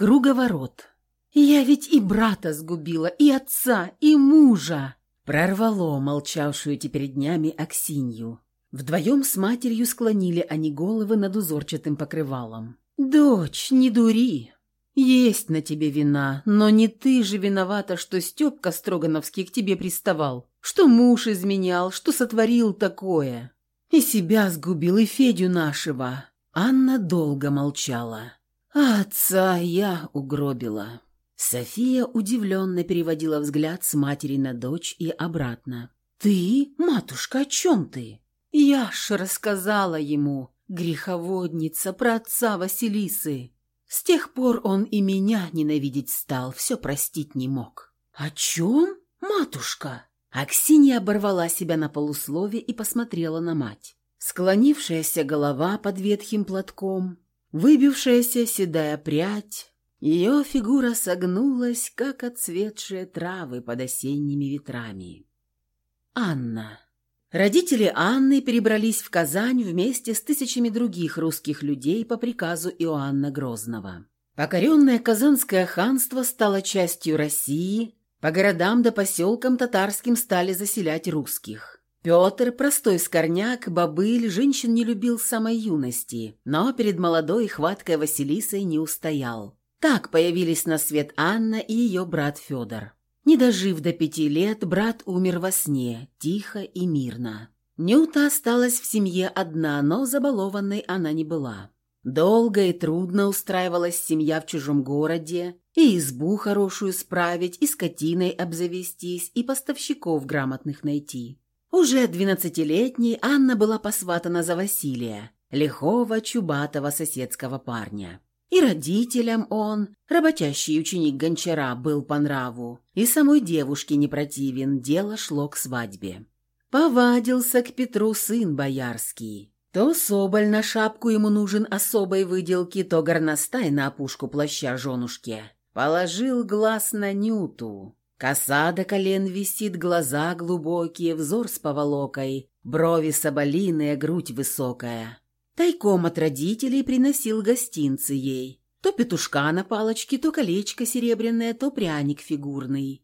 Круговорот. «Я ведь и брата сгубила, и отца, и мужа!» Прорвало молчавшую теперь днями Аксинью. Вдвоем с матерью склонили они головы над узорчатым покрывалом. «Дочь, не дури! Есть на тебе вина, но не ты же виновата, что Степка Строгановский к тебе приставал, что муж изменял, что сотворил такое. И себя сгубил, и Федю нашего». Анна долго молчала. «А отца я угробила». София удивленно переводила взгляд с матери на дочь и обратно. «Ты? Матушка, о чем ты?» «Я ж рассказала ему, греховодница, про отца Василисы. С тех пор он и меня ненавидеть стал, все простить не мог». «О чем, матушка?» Аксинья оборвала себя на полуслове и посмотрела на мать. Склонившаяся голова под ветхим платком, выбившаяся седая прядь, ее фигура согнулась, как отцветшие травы под осенними ветрами. Анна. Родители Анны перебрались в Казань вместе с тысячами других русских людей по приказу Иоанна Грозного. Покоренное Казанское ханство стало частью России, по городам да поселкам татарским стали заселять русских. Петр, простой скорняк, бобыль, женщин не любил с самой юности, но перед молодой хваткой Василисой не устоял. Так появились на свет Анна и ее брат Федор. Не дожив до пяти лет, брат умер во сне, тихо и мирно. Нюта осталась в семье одна, но забалованной она не была. Долго и трудно устраивалась семья в чужом городе, и избу хорошую справить, и скотиной обзавестись, и поставщиков грамотных найти. Уже двенадцатилетней Анна была посватана за Василия, лихого, чубатого соседского парня. И родителям он, работящий ученик гончара, был по нраву, и самой девушке не противен, дело шло к свадьбе. Повадился к Петру сын боярский. То соболь на шапку ему нужен особой выделки, то горностай на опушку плаща женушке. Положил глаз на Нюту. Коса до колен висит, глаза глубокие, взор с поволокой, брови соболиные, грудь высокая. Тайком от родителей приносил гостинцы ей. То петушка на палочке, то колечко серебряное, то пряник фигурный.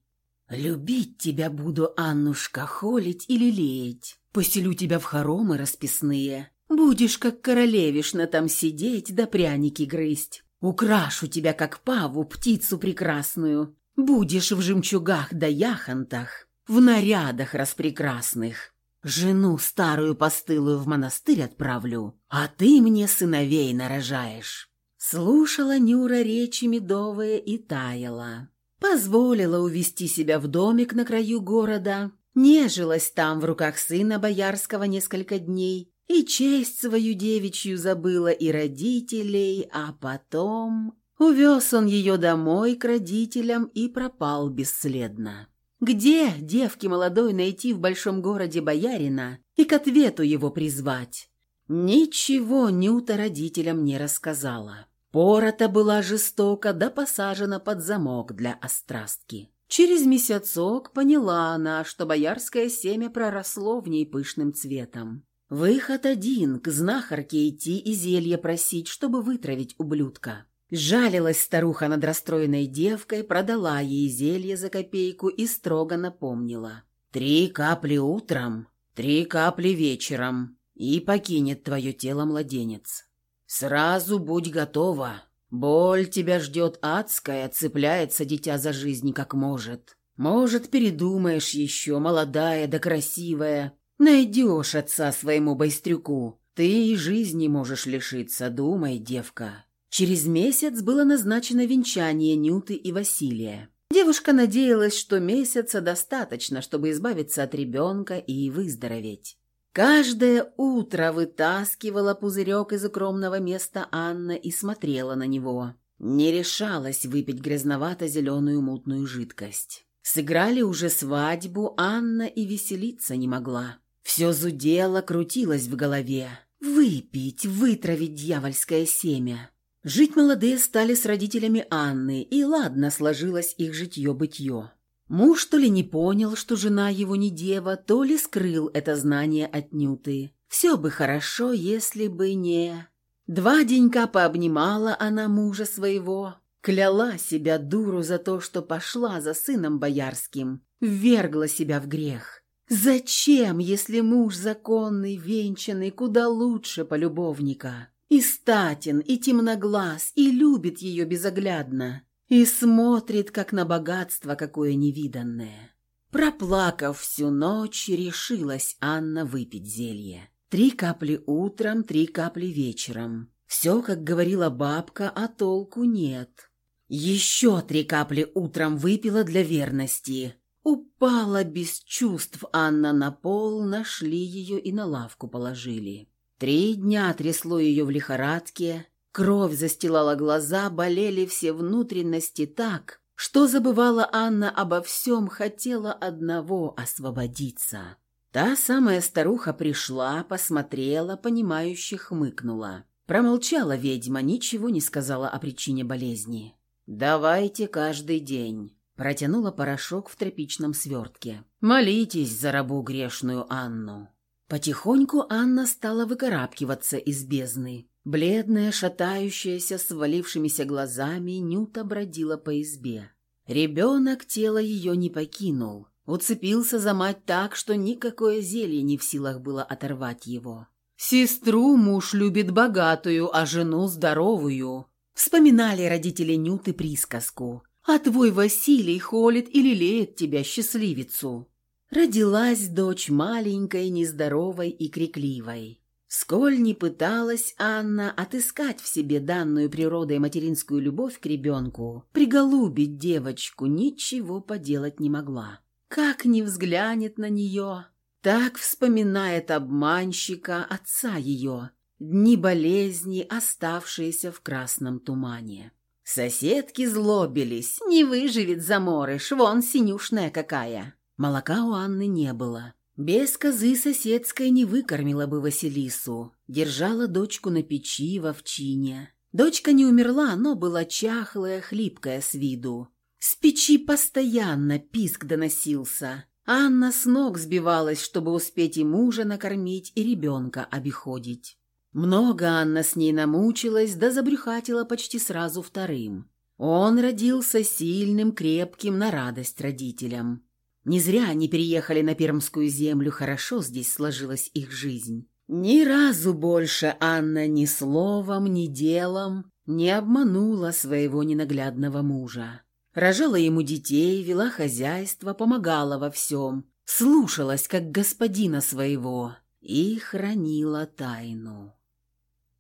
«Любить тебя буду, Аннушка, холить или лелеять. Поселю тебя в хоромы расписные. Будешь, как королевишна, там сидеть да пряники грызть. Украшу тебя, как паву, птицу прекрасную. Будешь в жемчугах да яхонтах, в нарядах распрекрасных. Жену старую постылую в монастырь отправлю, а ты мне сыновей нарожаешь». Слушала Нюра речи медовые и таяла. Позволила увести себя в домик на краю города, нежилась там в руках сына боярского несколько дней и честь свою девичью забыла и родителей, а потом... Увез он ее домой к родителям и пропал бесследно. Где девки молодой найти в большом городе боярина и к ответу его призвать? Ничего Нюта родителям не рассказала. Порота была жестоко да посажена под замок для острастки. Через месяцок поняла она, что боярское семя проросло в ней пышным цветом. Выход один – к знахарке идти и зелье просить, чтобы вытравить ублюдка. Жалилась старуха над расстроенной девкой, продала ей зелье за копейку и строго напомнила. «Три капли утром, три капли вечером, и покинет твое тело младенец. Сразу будь готова. Боль тебя ждет адская, цепляется дитя за жизнь как может. Может, передумаешь еще, молодая да красивая. Найдешь отца своему байстрюку. Ты и жизни можешь лишиться, думай, девка». Через месяц было назначено венчание Нюты и Василия. Девушка надеялась, что месяца достаточно, чтобы избавиться от ребенка и выздороветь. Каждое утро вытаскивала пузырек из укромного места Анна и смотрела на него. Не решалась выпить грязновато-зеленую мутную жидкость. Сыграли уже свадьбу, Анна и веселиться не могла. Все зудело, крутилось в голове. Выпить, вытравить дьявольское семя. Жить молодые стали с родителями Анны, и ладно сложилось их житье-бытье. Муж то ли не понял, что жена его не дева, то ли скрыл это знание от Нюты. Все бы хорошо, если бы не... Два денька пообнимала она мужа своего, Кляла себя дуру за то, что пошла за сыном боярским, ввергла себя в грех. Зачем, если муж законный, венчанный, куда лучше полюбовника? И статен, и темноглаз, и любит ее безоглядно, и смотрит, как на богатство какое невиданное. Проплакав всю ночь, решилась Анна выпить зелье. Три капли утром, три капли вечером. Все, как говорила бабка, а толку нет. Еще три капли утром выпила для верности. Упала без чувств Анна на пол, нашли ее и на лавку положили. Три дня трясло ее в лихорадке, кровь застилала глаза, болели все внутренности так, что забывала Анна обо всем, хотела одного освободиться. Та самая старуха пришла, посмотрела, понимающе хмыкнула. Промолчала ведьма, ничего не сказала о причине болезни. «Давайте каждый день». Протянула порошок в тряпичном свертке. «Молитесь за рабу грешную Анну». Потихоньку Анна стала выкарабкиваться из бездны. Бледная, шатающаяся, с свалившимися глазами, Нюта бродила по избе. Ребенок тело ее не покинул. Уцепился за мать так, что никакое зелье не в силах было оторвать его. «Сестру муж любит богатую, а жену здоровую», Вспоминали родители Нюты присказку. А твой Василий холит и лелеет тебя, счастливицу. Родилась дочь маленькой, нездоровой и крикливой. Сколь не пыталась Анна отыскать в себе данную природой материнскую любовь к ребенку, приголубить девочку, ничего поделать не могла. Как не взглянет на нее, так вспоминает обманщика, отца ее, дни болезни, оставшиеся в красном тумане. Соседки злобились. Не выживет заморыш, вон синюшная какая. Молока у Анны не было. Без козы соседской не выкормила бы Василису. Держала дочку на печи в овчине. Дочка не умерла, но была чахлая, хлипкая с виду. С печи постоянно писк доносился. Анна с ног сбивалась, чтобы успеть и мужа накормить, и ребенка обиходить. Много Анна с ней намучилась, да забрюхатила почти сразу вторым. Он родился сильным, крепким, на радость родителям. Не зря они переехали на Пермскую землю, хорошо здесь сложилась их жизнь. Ни разу больше Анна ни словом, ни делом не обманула своего ненаглядного мужа. Рожала ему детей, вела хозяйство, помогала во всем, слушалась, как господина своего, и хранила тайну.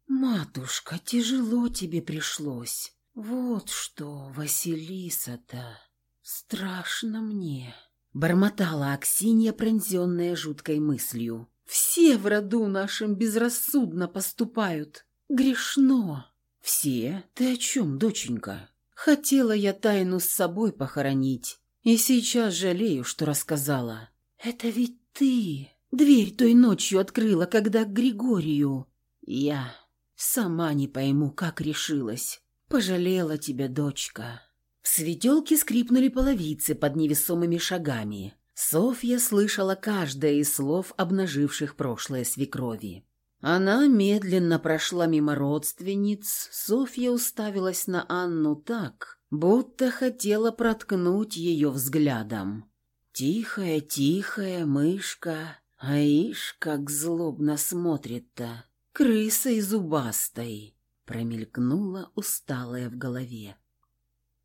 «Матушка, тяжело тебе пришлось. Вот что, Василиса-то, страшно мне». Бормотала Аксинья, пронзенная жуткой мыслью. «Все в роду нашем безрассудно поступают. Грешно». «Все? Ты о чем, доченька?» «Хотела я тайну с собой похоронить, и сейчас жалею, что рассказала». «Это ведь ты дверь той ночью открыла, когда к Григорию...» «Я...» Сама не пойму, как решилась. Пожалела тебя, дочка. В светелке скрипнули половицы под невесомыми шагами. Софья слышала каждое из слов, обнаживших прошлое свекрови. Она медленно прошла мимо родственниц. Софья уставилась на Анну так, будто хотела проткнуть ее взглядом. Тихая, тихая мышка, а ишь, как злобно смотрит-то крысой зубастой!» промелькнула усталая в голове.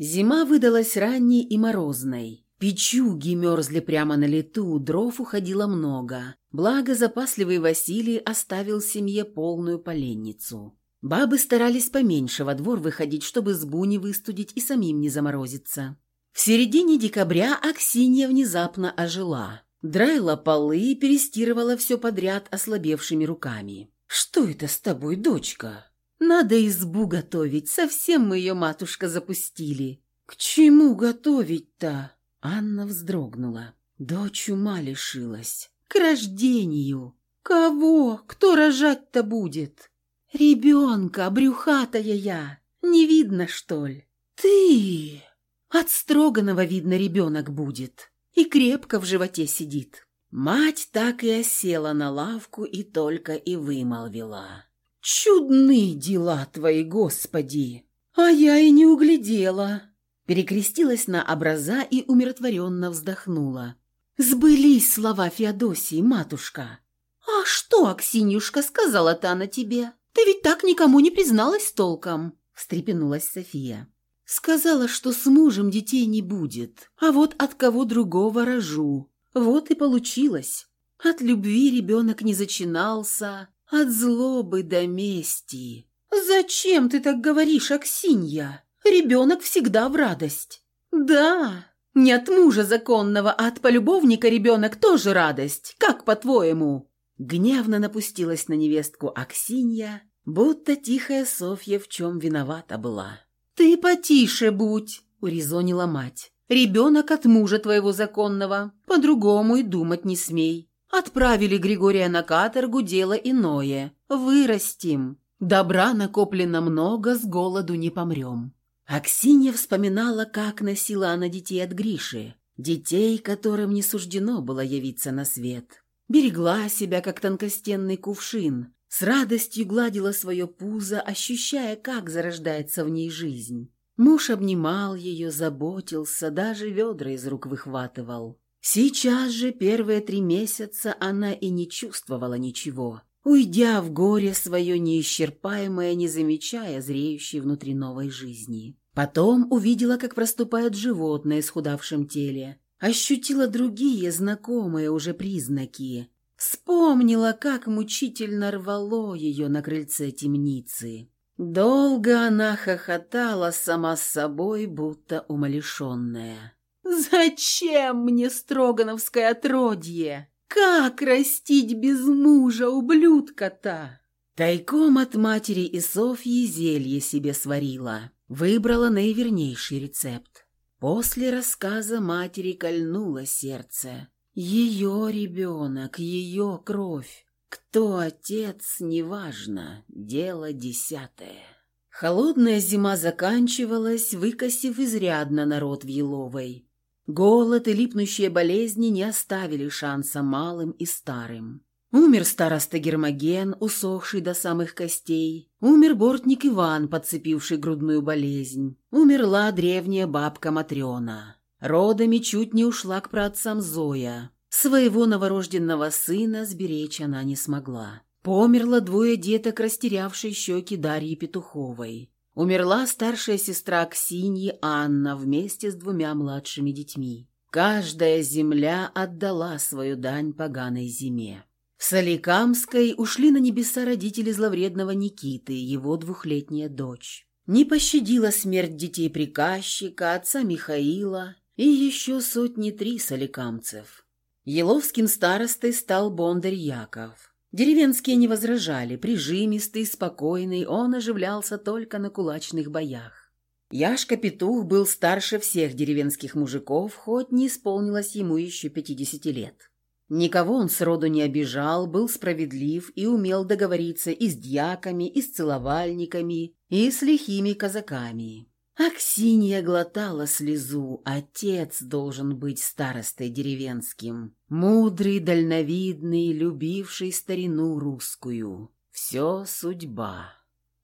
Зима выдалась ранней и морозной. Печуги мерзли прямо на лету, дров уходило много. Благо запасливый Василий оставил семье полную поленницу. Бабы старались поменьше во двор выходить, чтобы сбу не выстудить и самим не заморозиться. В середине декабря Аксинья внезапно ожила. Драила полы и перестирывала все подряд ослабевшими руками. «Что это с тобой, дочка?» «Надо избу готовить, совсем мы ее, матушка, запустили». «К чему готовить-то?» Анна вздрогнула. Дочь ума лишилась. «К рождению». «Кого? Кто рожать-то будет?» «Ребенка, брюхатая я. Не видно, что ли?» «Ты!» От строганного, видно, ребенок будет. И крепко в животе сидит. Мать так и осела на лавку и только и вымолвила. «Чудны дела твои, Господи!» «А я и не углядела!» Перекрестилась на образа и умиротворенно вздохнула. «Сбылись слова Феодосии, матушка!» «А что, Аксинюшка, сказала-то она тебе? Ты ведь так никому не призналась толком!» встрепенулась София. «Сказала, что с мужем детей не будет, а вот от кого другого рожу. Вот и получилось. От любви ребенок не зачинался, от злобы до мести. «Зачем ты так говоришь, Аксинья? Ребенок всегда в радость». «Да, не от мужа законного, а от полюбовника ребенок тоже радость. Как по-твоему?» Гневно напустилась на невестку Аксинья, будто тихая Софья в чем виновата была. «Ты потише будь», — урезонила мать. «Ребенок от мужа твоего законного, по-другому и думать не смей. Отправили Григория на каторгу, дело иное. Вырастим. Добра накоплено много, с голоду не помрем». Аксинья вспоминала, как носила она детей от Гриши, детей, которым не суждено было явиться на свет. Берегла себя, как тонкостенный кувшин, с радостью гладила свое пузо, ощущая, как зарождается в ней жизнь. Муж обнимал ее, заботился, даже ведра из рук выхватывал. Сейчас же первые три месяца она и не чувствовала ничего, уйдя в горе свое неисчерпаемое, не замечая зреющей внутри новой жизни. Потом увидела, как проступает животное в схудавшем теле, ощутила другие знакомые уже признаки, вспомнила, как мучительно рвало ее на крыльце темницы. Долго она хохотала сама с собой, будто умалишенная. «Зачем мне строгановское отродье? Как растить без мужа ублюдка-то?» Тайком от матери и Софьи зелье себе сварила. Выбрала наивернейший рецепт. После рассказа матери кольнуло сердце. Ее ребенок, ее кровь. Кто отец, неважно, дело десятое. Холодная зима заканчивалась, выкосив изрядно народ в Еловой. Голод и липнущие болезни не оставили шанса малым и старым. Умер староста Гермоген, усохший до самых костей. Умер бортник Иван, подцепивший грудную болезнь. Умерла древняя бабка Матрена. Родами чуть не ушла к праотцам Зоя. Своего новорожденного сына сберечь она не смогла. Померло двое деток, растерявшей щеки Дарьи Петуховой. Умерла старшая сестра Ксиньи Анна вместе с двумя младшими детьми. Каждая земля отдала свою дань поганой зиме. В Соликамской ушли на небеса родители зловредного Никиты, его двухлетняя дочь. Не пощадила смерть детей приказчика, отца Михаила и еще сотни три соликамцев. Еловским старостой стал Бондарь Яков. Деревенские не возражали, прижимистый, спокойный, он оживлялся только на кулачных боях. Яшка-петух был старше всех деревенских мужиков, хоть не исполнилось ему еще пятидесяти лет. Никого он сроду не обижал, был справедлив и умел договориться и с дьяками, и с целовальниками, и с лихими казаками. Аксинья глотала слезу, отец должен быть старостой деревенским. Мудрый, дальновидный, любивший старину русскую. Все судьба.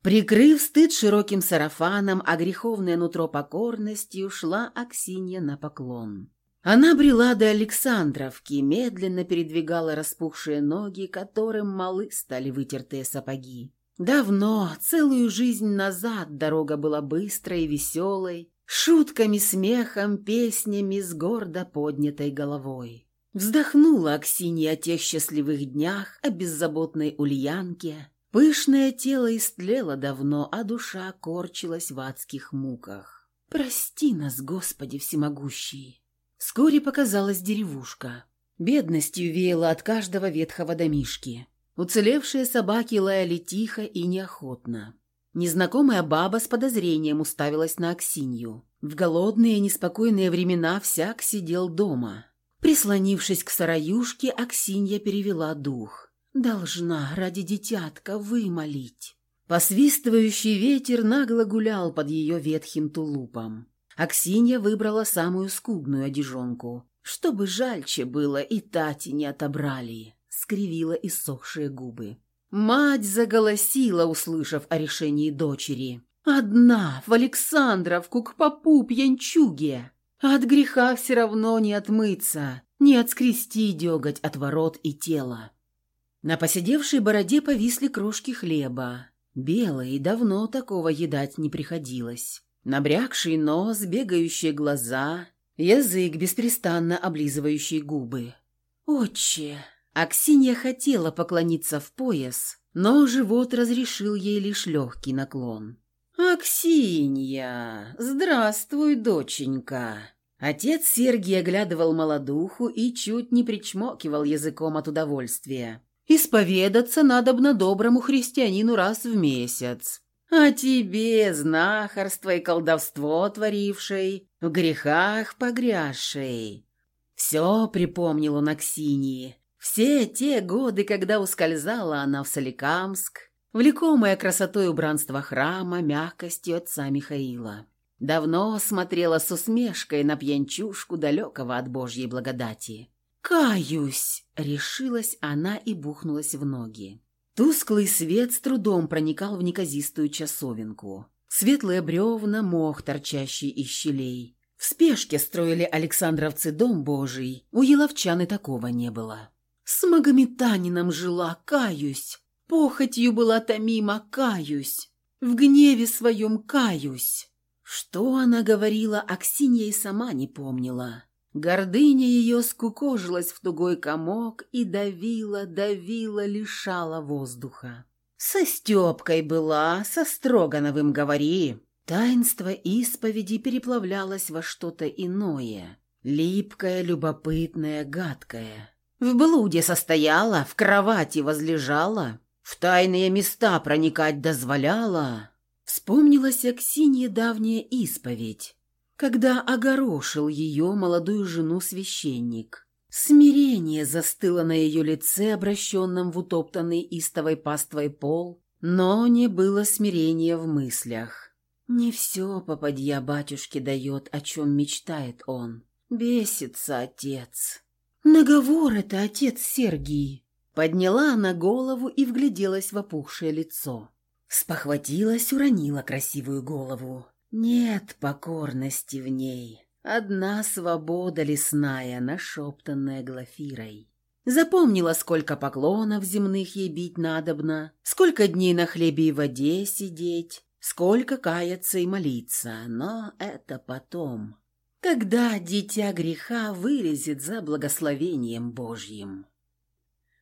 Прикрыв стыд широким сарафаном, а греховное нутро покорностью, шла Аксинья на поклон. Она брела до Александровки, медленно передвигала распухшие ноги, которым малы стали вытертые сапоги. Давно, целую жизнь назад, дорога была быстрой и веселой, шутками, смехом, песнями с гордо поднятой головой. Вздохнула Аксинья о тех счастливых днях, о беззаботной Ульянке. Пышное тело истлело давно, а душа корчилась в адских муках. «Прости нас, Господи всемогущий!» Вскоре показалась деревушка. Бедностью веяло от каждого ветхого домишки. Уцелевшие собаки лаяли тихо и неохотно. Незнакомая баба с подозрением уставилась на Аксинью. В голодные неспокойные времена всяк сидел дома. Прислонившись к сараюшке, Аксинья перевела дух. «Должна ради детятка вымолить». Посвистывающий ветер нагло гулял под ее ветхим тулупом. Аксинья выбрала самую скудную одежонку, чтобы жальче было и тати не отобрали скривила иссохшие губы. Мать заголосила, услышав о решении дочери. Одна, в Александровку, к попу пьянчуге. От греха все равно не отмыться, не отскрести деготь от ворот и тела. На посидевшей бороде повисли крошки хлеба. Белые, давно такого едать не приходилось. Набрякший нос, бегающие глаза, язык, беспрестанно облизывающий губы. «Отче!» Аксинья хотела поклониться в пояс, но живот разрешил ей лишь легкий наклон. «Аксинья! Здравствуй, доченька!» Отец Сергий оглядывал молодуху и чуть не причмокивал языком от удовольствия. «Исповедаться надобно доброму христианину раз в месяц. А тебе, знахарство и колдовство творившей, в грехах погрязшей». Все припомнил он Аксинии. Все те годы, когда ускользала она в Соликамск, влекомая красотой убранства храма, мягкостью отца Михаила. Давно смотрела с усмешкой на пьянчушку далекого от Божьей благодати. «Каюсь!» — решилась она и бухнулась в ноги. Тусклый свет с трудом проникал в неказистую часовенку. Светлые бревна, мох, торчащий из щелей. В спешке строили Александровцы дом Божий, у еловчан и такого не было. С магометанином жила, каюсь. Похотью была томима, каюсь. В гневе своем каюсь. Что она говорила, Аксинья и сама не помнила. Гордыня ее скукожилась в тугой комок и давила, давила, лишала воздуха. Со Степкой была, со Строгановым говори. Таинство исповеди переплавлялось во что-то иное. Липкое, любопытное, гадкое. В блуде состояла, в кровати возлежала, в тайные места проникать дозволяла. Вспомнилась Аксинье давняя исповедь, когда огорошил ее молодую жену священник. Смирение застыло на ее лице, обращенном в утоптанный истовой паствой пол, но не было смирения в мыслях. Не все попадья батюшке дает, о чем мечтает он. Бесится отец. «Наговор это, отец Сергий!» Подняла она голову и вгляделась в опухшее лицо. Спохватилась, уронила красивую голову. Нет покорности в ней. Одна свобода лесная, нашептанная Глафирой. Запомнила, сколько поклонов земных ей бить надобно, сколько дней на хлебе и воде сидеть, сколько каяться и молиться, но это потом когда дитя греха вылезет за благословением Божьим.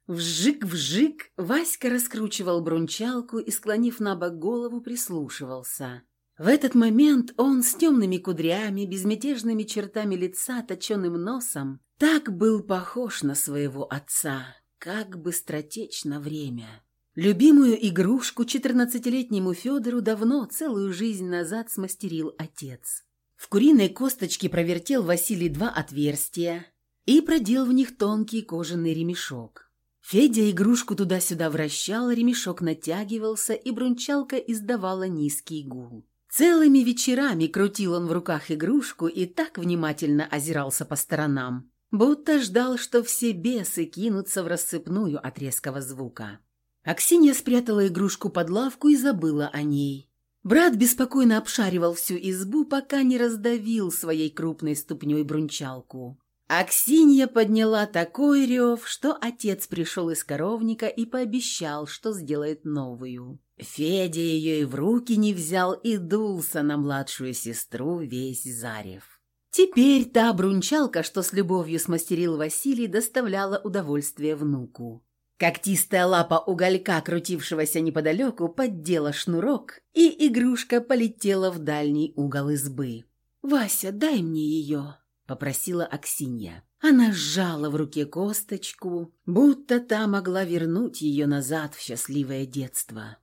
Вжик-вжик Васька раскручивал брунчалку и, склонив на бок голову, прислушивался. В этот момент он с темными кудрями, безмятежными чертами лица, точеным носом, так был похож на своего отца, как быстротечно время. Любимую игрушку четырнадцатилетнему Федору давно, целую жизнь назад, смастерил отец. В куриной косточке провертел Василий два отверстия и продел в них тонкий кожаный ремешок. Федя игрушку туда-сюда вращал, ремешок натягивался, и брунчалка издавала низкий гул. Целыми вечерами крутил он в руках игрушку и так внимательно озирался по сторонам, будто ждал, что все бесы кинутся в рассыпную от резкого звука. Аксинья спрятала игрушку под лавку и забыла о ней. Брат беспокойно обшаривал всю избу, пока не раздавил своей крупной ступней брунчалку. Аксинья подняла такой рев, что отец пришел из коровника и пообещал, что сделает новую. Федя ее и в руки не взял и дулся на младшую сестру весь Зарев. Теперь та брунчалка, что с любовью смастерил Василий, доставляла удовольствие внуку. Когтистая лапа уголька, крутившегося неподалеку, поддела шнурок, и игрушка полетела в дальний угол избы. «Вася, дай мне ее», — попросила Аксинья. Она сжала в руке косточку, будто та могла вернуть ее назад в счастливое детство.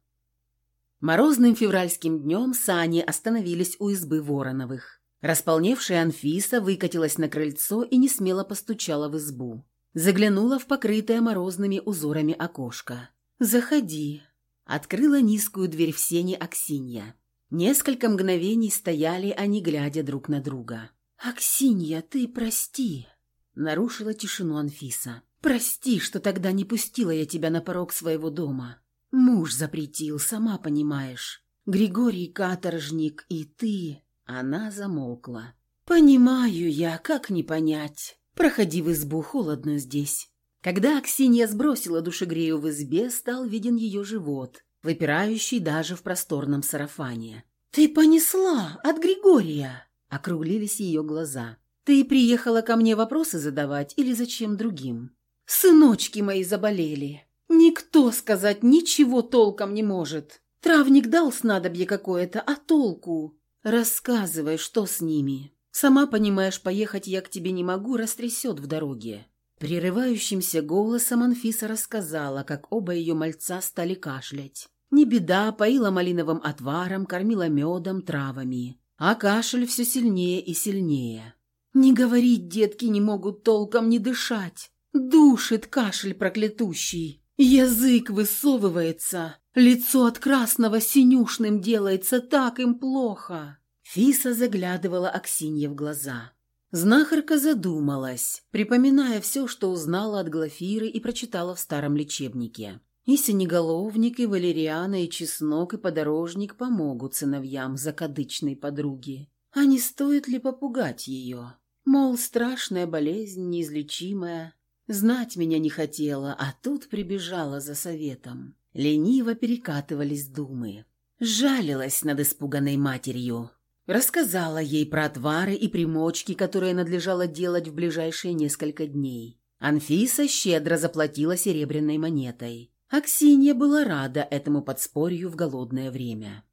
Морозным февральским днем сани остановились у избы Вороновых. Располневшая Анфиса выкатилась на крыльцо и не смело постучала в избу. Заглянула в покрытое морозными узорами окошко. «Заходи». Открыла низкую дверь в сене Аксинья. Несколько мгновений стояли они, глядя друг на друга. «Аксинья, ты прости!» Нарушила тишину Анфиса. «Прости, что тогда не пустила я тебя на порог своего дома. Муж запретил, сама понимаешь. Григорий каторжник и ты...» Она замолкла. «Понимаю я, как не понять. Проходи в избу, холодно здесь». Когда Аксинья сбросила душегрею в избе, стал виден ее живот, выпирающий даже в просторном сарафане. «Ты понесла от Григория!» — округлились ее глаза. «Ты приехала ко мне вопросы задавать или зачем другим?» «Сыночки мои заболели. Никто сказать ничего толком не может. Травник дал снадобье какое-то, а толку? Рассказывай, что с ними. Сама понимаешь, поехать я к тебе не могу, растрясет в дороге». Прерывающимся голосом Анфиса рассказала, как оба ее мальца стали кашлять. Не беда, поила малиновым отваром, кормила медом, травами. А кашель все сильнее и сильнее. Не говорить детки не могут толком не дышать. Душит кашель проклятущий. Язык высовывается. Лицо от красного синюшным делается, так им плохо. Фиса заглядывала Аксинье в глаза. Знахарка задумалась, припоминая все, что узнала от Глафиры и прочитала в старом лечебнике. И синеголовник, и валериана, и чеснок, и подорожник помогут сыновьям закадычной подруги. А не стоит ли попугать ее? Мол, страшная болезнь, неизлечимая. Знать меня не хотела, а тут прибежала за советом. Лениво перекатывались думы. Жалилась над испуганной матерью. Рассказала ей про отвары и примочки, которые надлежало делать в ближайшие несколько дней. Анфиса щедро заплатила серебряной монетой. Аксинья была рада этому подспорью в голодное время.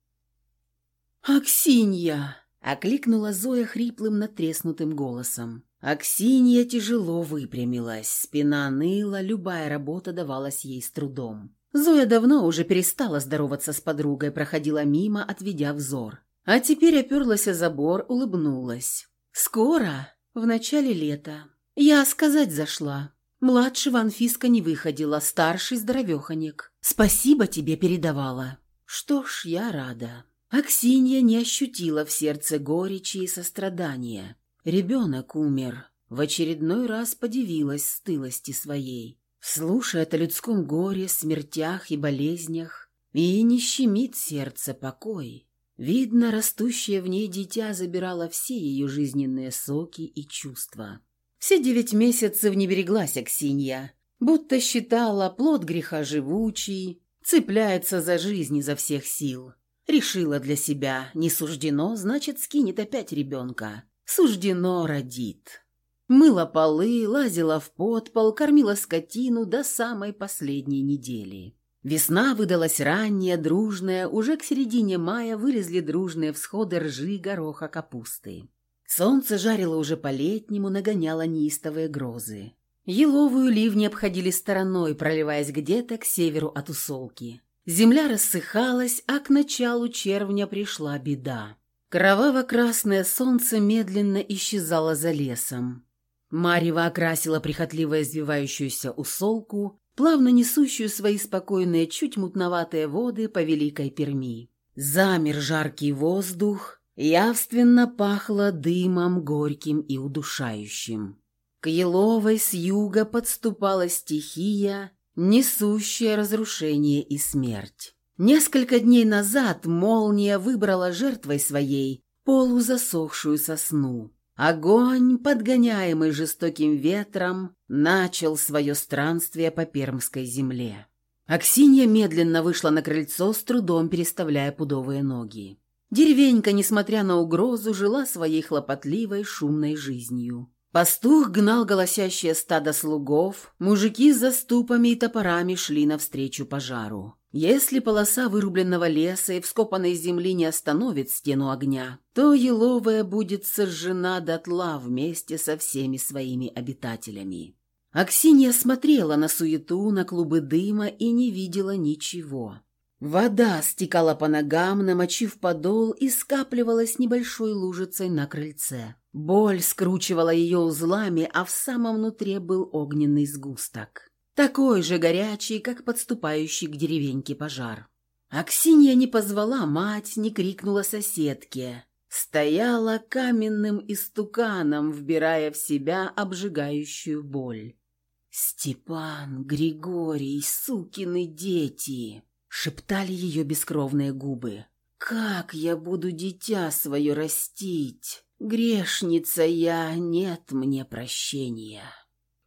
«Аксинья!» — окликнула Зоя хриплым натреснутым голосом. Аксинья тяжело выпрямилась, спина ныла, любая работа давалась ей с трудом. Зоя давно уже перестала здороваться с подругой, проходила мимо, отведя взор. А теперь оперлась о забор, улыбнулась. «Скоро, в начале лета. Я сказать зашла. Младшего Анфиска не выходила, старший здоровеханик. Спасибо тебе передавала. Что ж, я рада. Аксинья не ощутила в сердце горечи и сострадания. Ребенок умер. В очередной раз подивилась стылости своей. Слушает о людском горе, смертях и болезнях, и не щемит сердце покой. Видно, растущее в ней дитя забирало все ее жизненные соки и чувства. Все девять месяцев не береглась Аксинья, будто считала плод греха живучий, цепляется за жизнь изо всех сил. Решила для себя, не суждено, значит, скинет опять ребенка. Суждено родит. Мыла полы, лазила в подпол, кормила скотину до самой последней недели. Весна выдалась ранняя, дружная, уже к середине мая вылезли дружные всходы ржи, гороха, капусты. Солнце жарило уже по-летнему, нагоняло неистовые грозы. Еловую ливни обходили стороной, проливаясь где-то к северу от усолки. Земля рассыхалась, а к началу червня пришла беда. Кроваво-красное солнце медленно исчезало за лесом. Марево окрасила прихотливо извивающуюся усолку, плавно несущую свои спокойные, чуть мутноватые воды по Великой Перми. Замер жаркий воздух, Явственно пахло дымом горьким и удушающим. К Еловой с юга подступала стихия, несущая разрушение и смерть. Несколько дней назад молния выбрала жертвой своей полузасохшую сосну. Огонь, подгоняемый жестоким ветром, начал свое странствие по пермской земле. Аксинья медленно вышла на крыльцо, с трудом переставляя пудовые ноги. Деревенька, несмотря на угрозу, жила своей хлопотливой, шумной жизнью. Пастух гнал голосящее стадо слугов, мужики с заступами и топорами шли навстречу пожару. Если полоса вырубленного леса и вскопанной земли не остановит стену огня, то еловая будет сожжена дотла вместе со всеми своими обитателями. Аксинья смотрела на суету, на клубы дыма и не видела ничего. Вода стекала по ногам, намочив подол и скапливалась небольшой лужицей на крыльце. Боль скручивала ее узлами, а в самом нутре был огненный сгусток. Такой же горячий, как подступающий к деревеньке пожар. Аксинья не позвала мать, не крикнула соседке. Стояла каменным истуканом, вбирая в себя обжигающую боль. «Степан, Григорий, сукины дети!» шептали ее бескровные губы. Как я буду дитя свое растить? Грешница я, нет мне прощения.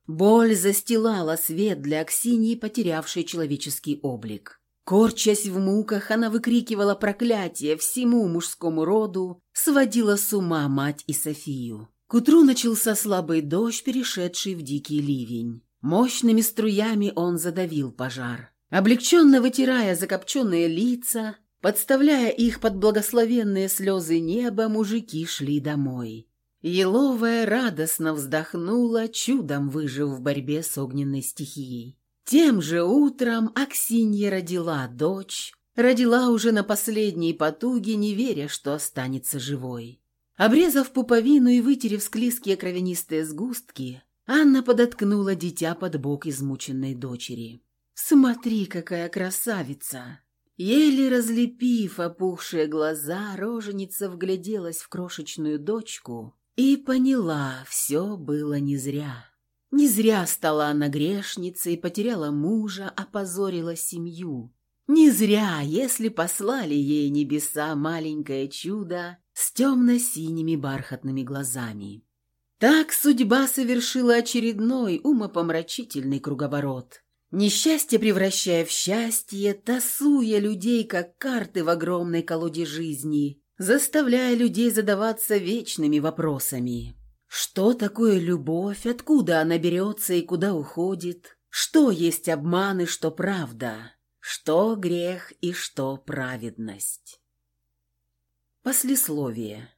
Боль застилала свет для Аксиньи, потерявшей человеческий облик. Корчась в муках, она выкрикивала проклятие всему мужскому роду, сводила с ума мать и Софию. К утру начался слабый дождь, перешедший в дикий ливень. Мощными струями он задавил пожар. Облегченно вытирая закопченные лица, подставляя их под благословенные слезы неба, мужики шли домой. Еловая радостно вздохнула, чудом выжив в борьбе с огненной стихией. Тем же утром Аксинья родила дочь, родила уже на последней потуге, не веря, что останется живой. Обрезав пуповину и вытерев склизкие кровянистые сгустки, Анна подоткнула дитя под бок измученной дочери. «Смотри, какая красавица!» Еле разлепив опухшие глаза, роженица вгляделась в крошечную дочку и поняла, все было не зря. Не зря стала она грешницей, потеряла мужа, опозорила семью. Не зря, если послали ей небеса маленькое чудо с темно-синими бархатными глазами. Так судьба совершила очередной умопомрачительный круговорот. Несчастье превращая в счастье, тасуя людей, как карты в огромной колоде жизни, заставляя людей задаваться вечными вопросами. Что такое любовь, откуда она берется и куда уходит? Что есть обман и что правда? Что грех и что праведность? Послесловие.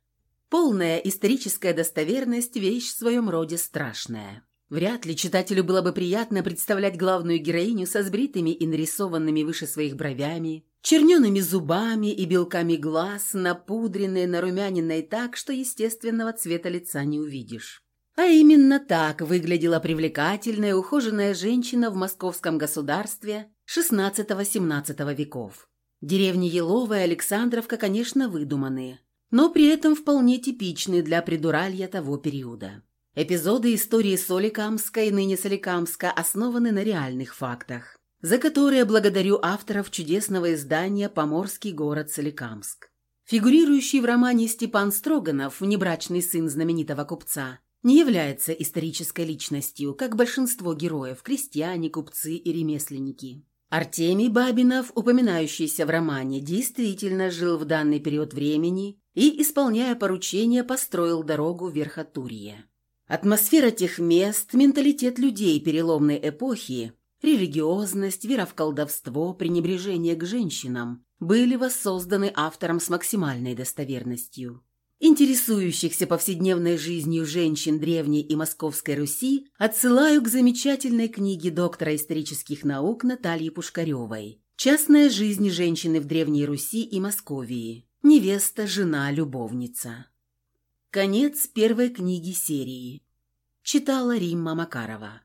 Полная историческая достоверность – вещь в своем роде страшная. Вряд ли читателю было бы приятно представлять главную героиню со сбритыми и нарисованными выше своих бровями, чернеными зубами и белками глаз, напудренные, нарумяненной так, что естественного цвета лица не увидишь. А именно так выглядела привлекательная, ухоженная женщина в московском государстве XVI-XVII веков. Деревни Елова и Александровка, конечно, выдуманные, но при этом вполне типичные для придуралья того периода. Эпизоды истории Соликамска и ныне Соликамска основаны на реальных фактах за которые благодарю авторов чудесного издания «Поморский город Соликамск». Фигурирующий в романе Степан Строганов, внебрачный сын знаменитого купца, не является исторической личностью, как большинство героев – крестьяне, купцы и ремесленники. Артемий Бабинов, упоминающийся в романе, действительно жил в данный период времени и, исполняя поручения, построил дорогу в Верхотурье. Атмосфера тех мест, менталитет людей переломной эпохи религиозность, вера в колдовство, пренебрежение к женщинам были воссозданы автором с максимальной достоверностью. Интересующихся повседневной жизнью женщин Древней и Московской Руси отсылаю к замечательной книге доктора исторических наук Натальи Пушкаревой «Частная жизнь женщины в Древней Руси и Московии. Невеста, жена, любовница». Конец первой книги серии. Читала Римма Макарова.